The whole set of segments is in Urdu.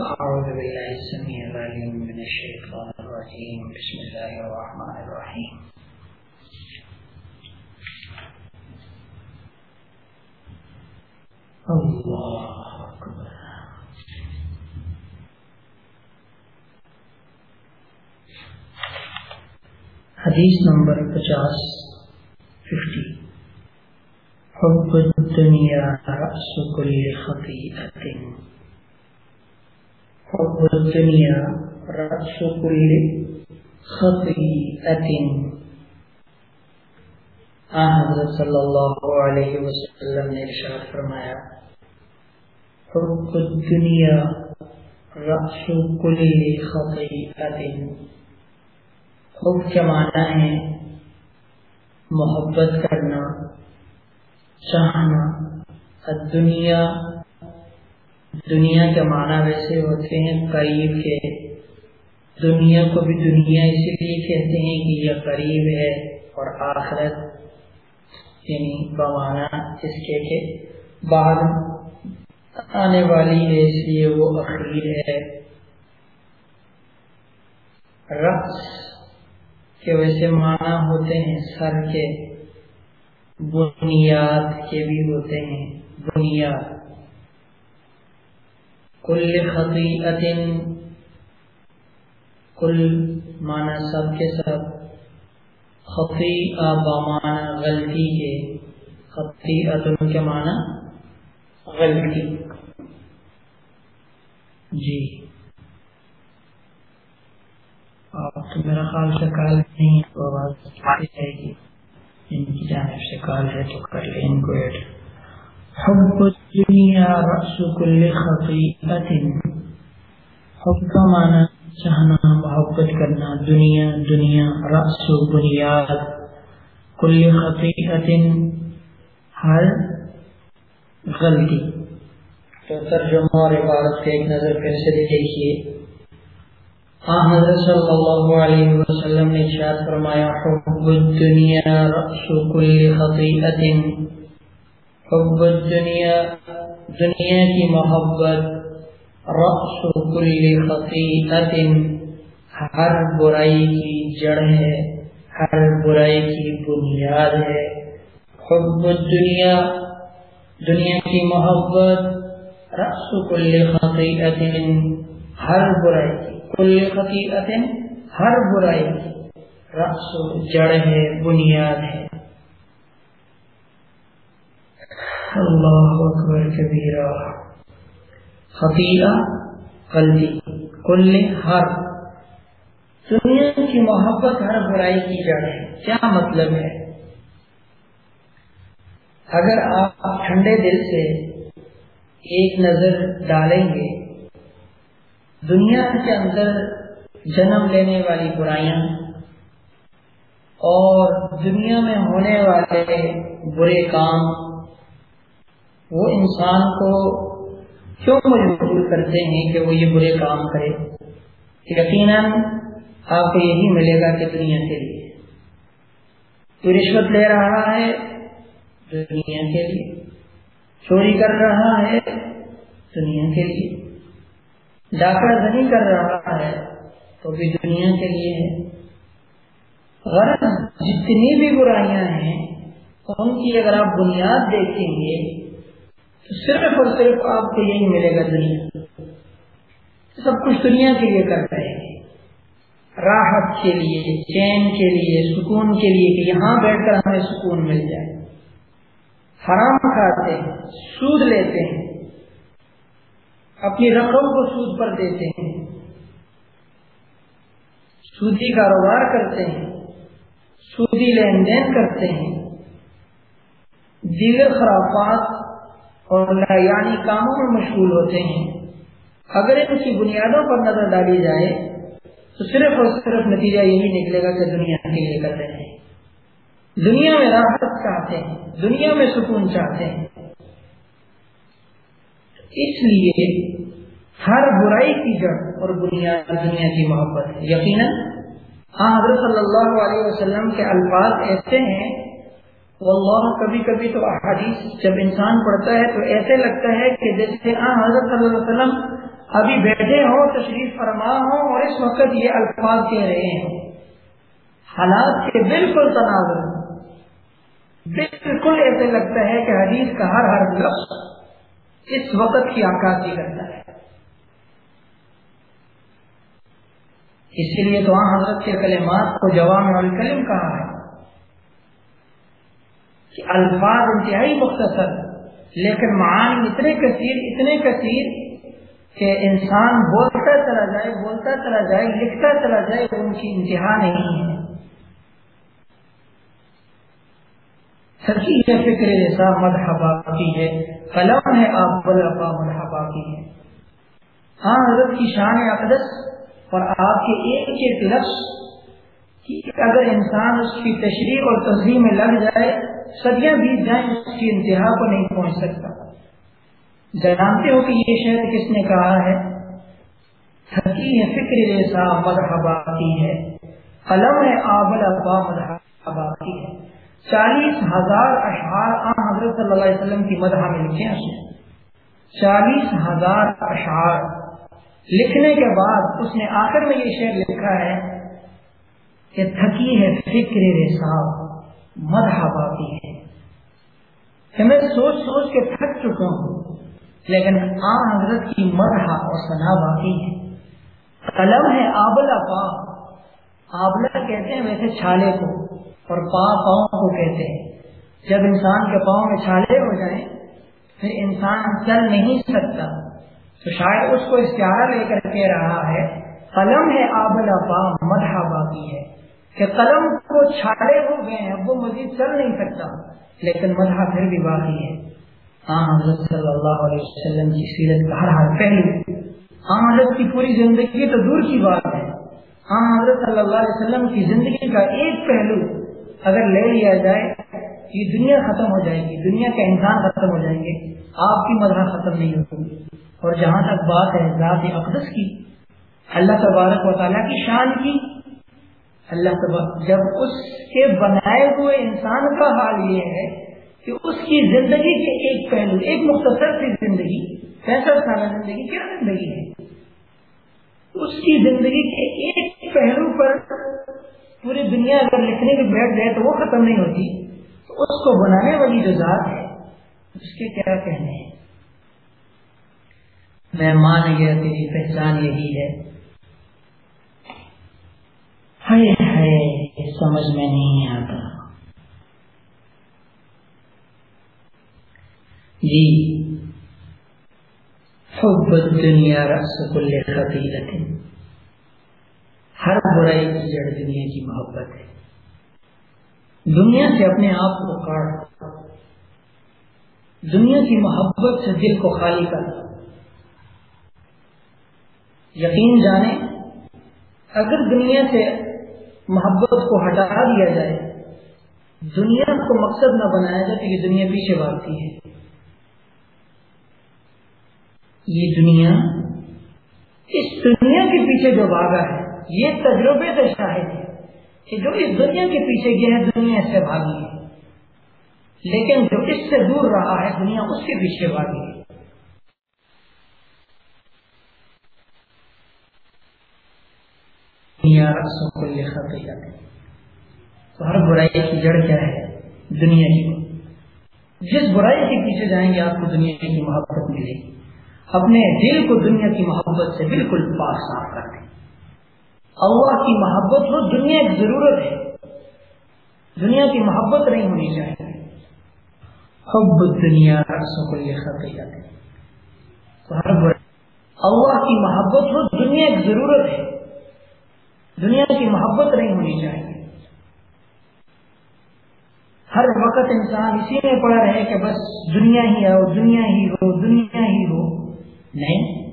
أعوذ بالله السميع العليم من الشيطان الرجيم. بسم الله الرحمن الرحيم. الله أكبر. حدیث نمبر پچاس، ففٹی. حب الدنیا رأس كل خطيئة. حب الدنیا رأس كل خطيئة حضرت صلی اللہ علیہ وسلم نے ارشاد فرمایا حب الدنیا رأس كل خطيئة خوب کے معنی ہے محبت کرنا، چاہنا۔ دنیا دنیا کے معنی ویسے ہوتے ہیں قریب کے۔ دنیا کو بھی دنیا اسی لیے کہتے ہیں کہ یہ قریب ہے اور آخرت یعنی بمانا اس کے کہ بعد آنے والی ہے، اس لیے وہ اخیر ہے۔ رقص کے ویسے معنی ہوتے ہیں سر کے، بنیاد کے بھی ہوتے ہیں۔ بنیاد۔ کل خطیعت کل معنی سب کے سب خطی بمانا غلطی کے خطیعت کے معنی غلطی۔ جی۔ آپ تو میرا خیال سے کال نہیں، تو آواز جائے گی۔ ان کی جانب سے کال ہے تو کر لیں ان کو ایڈ۔ حب الدنیا رأس کل خطیئت حب کا معنی چاہنا محبت کرنا، دنیا دنیا رأس بنیاد. کل خطیئت ہر غلطی. تو ترجمہ اور عبارت کا ایک نظر پھر سے دیکھیے۔ حضرت صلی اللہ علیہ وسلم نے ارشاد فرمایا، حب الدنیا رأس کل خطیئت حب الدنیا دنیا کی محبت رأس کل خطیئت ہر برائی کی جڑ ہے، ہر برائی کی بنیاد ہے۔ حب الدنیا، دنیا کی محبت رأس کل خطیئت ہر برائی کی، کل خطیئت ہر برائی رقص جڑ ہے، بنیاد ہے۔ اللہ اکبر کبیرہ خطیہ غلطی کل ہر دنیا کی محبت ہر برائی کی جڑ ہے کیا مطلب ہے اگر آپ ٹھنڈے دل سے ایک نظر ڈالیں گے دنیا کے اندر جنم لینے والی برائیاں اور دنیا میں ہونے والے برے کام وہ انسان کو کیوں مجبور کرتے ہیں کہ وہ یہ برے کام کرے؟ یقیناً آپ کو یہی ملے گا کہ دنیا کے لیے۔ کوئی رشوت لے رہا ہے، دنیا کے لیے۔ چوری کر رہا ہے، دنیا کے لیے۔ ڈاکہ نہیں کر رہا ہے تو بھی دنیا کے لیے ہے۔ غرض جتنی بھی برائیاں ہیں، ان کی اگر آپ بنیاد دیکھیں گے صرف اور صرف آپ کو یہی ملے گا دنیا سب کچھ دنیا کے لیے کر رہے ہیں۔ راحت کے لیے، چین کے لیے، سکون کے لیے کہ یہاں بیٹھ کر ہمیں سکون مل جائے۔ حرام کھاتے ہیں، سود لیتے ہیں۔ اپنی رقم کو سود پر دیتے ہیں۔ سودی کاروبار کرتے ہیں، سودی لین دین کرتے ہیں۔ دیگر خرافات اور یعنی کاموں میں مشغول ہوتے ہیں۔ اگر ان کی بنیادوں پر نظر ڈالی جائے تو صرف اور صرف نتیجہ یہی نکلے گا کہ دنیا کے لیے کر رہے ہیں۔ دنیا میں راحت چاہتے ہیں، دنیا میں سکون چاہتے ہیں۔ اس لیے ہر برائی کی جڑ اور بنیاد دنیا کی محبت یقیناً ہاں حضرت صلی اللہ علیہ وسلم کے الفاظ ایسے ہیں واللہ کبھی کبھی تو احادیث جب انسان پڑھتا ہے تو ایسے لگتا ہے کہ جیسے ہاں حضرت صلی اللہ علیہ وسلم ابھی بیٹھے ہوں، تشریف فرما ہوں اور اس وقت یہ الفاظ کہہ رہے ہیں۔ حالات کے بالکل تناظر بالکل ایسے لگتا ہے کہ حدیث کا ہر ہر لفظ اس وقت کی عکاسی کرتا ہے۔ اسی لیے تو وہاں حضرت کے کلمات کو جوام الکلم کہا ہے۔ کہ الفاظ انتہائی مختصر، لیکن معانی اتنے کثیر اتنے کثیر کہ انسان بولتا چلا جائے، بولتا چلا جائے، لکھتا چلا جائے، ان کی انتہا نہیں ہے۔ سچی ہے فکر ایسا مذہبا کی ہے قلم ہے آپ مذہبا کی ہے۔ ہاں حضرت کی شان اقدس اور آپ کے ایک ایک لفظ اگر انسان اس کی تشریح اور تصویر میں لگ جائے صدیاں بیت جائیں اس کی انتہا کو نہیں پہنچ سکتا۔ جانتے ہو کہ یہ شہر کس نے کہا ہے؟ تھکی ہے فکر جیسا مرحبا کی ہے۔ قلم ہے آبل ابا مرحبا کی ہے۔ چالیس ہزار اشعار آن حضرت صلی اللہ علیہ وسلم کی مدح میں لکھے ہیں چالیس ہزار اشعار۔ لکھنے کے بعد اس نے آخر میں یہ شعر لکھا ہے کہ تھکی ہے فکر صاحب۔ مدح باقی ہے کہ میں سوچ سوچ کے تھک چکا ہوں، لیکن آ حضرت کی مدح اور سنا باقی ہے قلم ہے آبلا پا آبلا کہتے ہیں ویسے چھالے کو، اور پا پاؤں کو کہتے ہیں۔ جب انسان کے پاؤں میں چھالے ہو جائیں، پھر انسان چل نہیں سکتا۔ تو شاید اس کو اشتہارہ لے کر کہہ رہا ہے، قلم ہے آبل ابا مدح باقی ہے۔ کہ قلم کو چھاڑے ہو گئے ہیں، وہ مزید چل نہیں سکتا۔ لیکن مدح پھر بھی باقی ہے۔ ہاں حضرت صلی اللہ علیہ وسلم کی سیرت کا ہر ہر پہلو ہاں حضرت کی پوری زندگی تو دور کی بات ہے۔ ہاں حضرت صلی اللہ علیہ وسلم کی زندگی کا ایک پہلو اگر لے لیا جائے، یہ دنیا ختم ہو جائے گی۔ دنیا کا انسان ختم ہو جائیں گے۔ آپ کی مدح ختم نہیں ہوگی۔ اور جہاں تک بات ہے ذات اقدس کی، اللہ تبارک و تعالیٰ کی شان کی اللہ تبارک جب اس کے بنائے ہوئے انسان کا حال یہ ہے کہ اس کی زندگی کے ایک پہلو، ایک مختصر سی زندگی پینسٹھ سالہ زندگی کیا زندگی ہے؟ اس کی زندگی کے ایک پہلو پر پوری دنیا اگر لکھنے میں بیٹھ جائے تو وہ ختم نہیں ہوتی۔ تو اس کو بنانے والی جو ذات ہے، اس کے کیا کہنے ہیں؟ میں مان گیا تیری پہچان یہی ہے۔ سمجھ میں نہیں آتا۔ جی حب دنیا رس کل ہر برائی کی جڑ دنیا کی محبت ہے۔ دنیا سے اپنے آپ کو کاٹ۔ دنیا کی محبت سے دل کو خالی کر۔ یقین جانے، اگر دنیا سے محبت کو ہٹا دیا جائے۔ دنیا کو مقصد نہ بنایا جائے تو یہ دنیا پیچھے بھاگتی ہے۔ یہ دنیا اس دنیا کے پیچھے جو بھاگا ہے، یہ تجربے سے شاہد ہے کہ جو اس دنیا کے پیچھے گیا ہے، دنیا سے بھاگی ہے۔ لیکن جو اس سے دور رہا ہے، دنیا اس کے پیچھے بھاگی ہے۔ تو ہر برائی کی جڑ کیا ہے؟ دنیا کی جس برائی کے پیچھے جائیں گے، آپ کو دنیا کی محبت ملے گی۔ اپنے دل کو دنیا کی محبت سے بالکل پاک صاف کر دیں۔ اللہ کی محبت ہو، دنیا کی ضرورت ہے۔ دنیا کی محبت نہیں ہونی چاہیے۔ حب دنیا رقصوں کو یہ خطیت تو ہر برائی اللہ کی محبت ہو، دنیا کی ضرورت ہے۔ دنیا کی محبت نہیں ہونی چاہیے۔ ہر وقت انسان اسی میں پڑا رہے کہ بس دنیا ہی آؤ، دنیا ہی ہو دنیا ہی ہو نہیں۔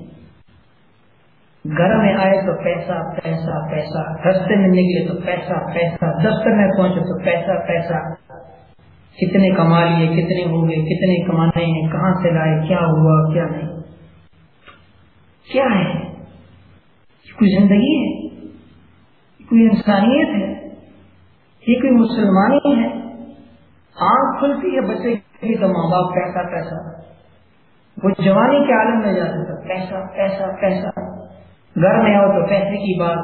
گھر میں آئے تو پیسہ پیسہ پیسہ۔ رستے میں نکلے تو پیسہ پیسہ۔ دفتر میں پہنچے تو پیسہ پیسہ۔ کتنے کما لیے، کتنے ہو گئے، کتنے کمانے ہیں، کہاں سے لائے، کیا ہوا، کیا نہیں۔ کیا ہے؟ کوئی زندگی ہے؟ کوئی انسانیت ہے، یہ کوئی مسلمانی ہے، آنکھ کھلتی ہے، بچے کی تو ماں باپ پیسہ پیسہ وہ جوانی کے عالم میں جاتا تھا پیسہ پیسہ پیسہ گھر میں آؤ تو پیسے کی بات،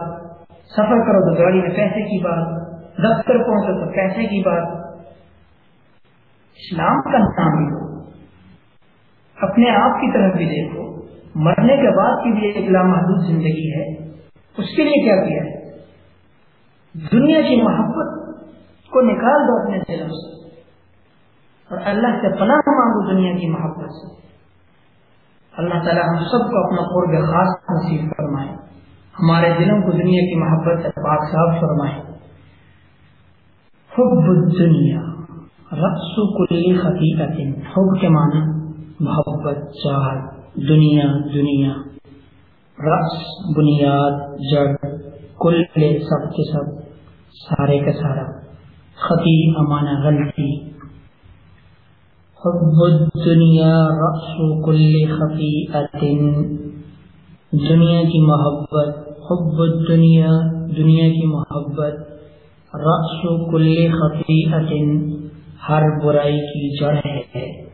سفر کرو تو گاڑی میں پیسے کی بات، دفتر پہنچو تو پیسے کی بات۔ اسلام کا نام بھی اپنے آپ کی طرف بھی دیکھو۔ مرنے کے بعد کی بھی ایک لامحدود زندگی ہے۔ اس کے لیے کیا کیا ہے؟ دنیا کی محبت کو نکال دو اپنے دلوں سے۔ اور اللہ سے پناہ مانگو دنیا کی محبت سے۔ اللہ تعالیٰ ہم سب کو اپنا قرب خاص نصیب فرمائے۔ ہمارے دلوں کو دنیا کی محبت سے پاک صاف فرمائے۔ حب الدنیا، رقص کلی حقیقت حب کے معنی، محبت، چاہت۔ دنیا دنیا۔ رقص، بنیاد، جڑ۔ کل سب کے سب۔ سارے کا سارا۔ خطی امانہ، غلطی۔ حب الدنیا رأس کل خطیئت دنیا کی محبت، حب الدنیا، دنیا کی محبت۔ رأس کل خطیئت ہر برائی کی جڑ ہے۔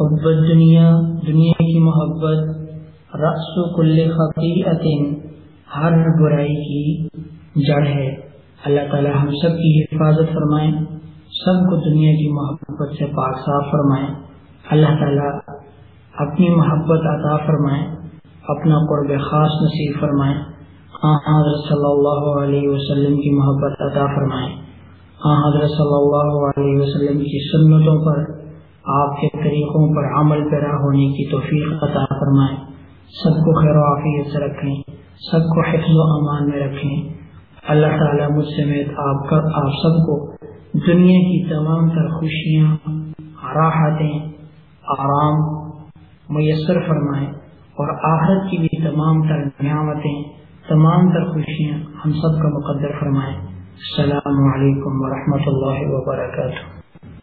حب الدنیا، دنیا کی محبت۔ رأس کل خطیئت ہر برائی کی جڑ ہے۔ اللہ تعالی ہم سب کی حفاظت فرمائیں سب کو دنیا کی محبت سے پاک صاف فرمائیں اللہ تعالیٰ اپنی محبت عطا فرمائیں اپنا قرب خاص نصیب فرمائیں ہاں حضرت صلی اللہ علیہ وسلم کی محبت عطا فرمائیں ہاں حضرت صلی اللہ علیہ وسلم کی سنتوں پر، آپ کے طریقوں پر عمل پیرا ہونے کی توفیق عطا فرمائیں سب کو خیر و عافیت سے رکھیں، سب کو حفظ و امان میں رکھیں۔ اللہ تعالیٰ مجھ سے آپ کا آپ سب کو دنیا کی تمام تر خوشیاں، راحتیں، آرام، میسر فرمائیں اور آخرت کی بھی تمام تر نعمتیں، تمام تر خوشیاں ہم سب کا مقدر فرمائیں السلام علیکم ورحمۃ اللہ وبرکاتہ۔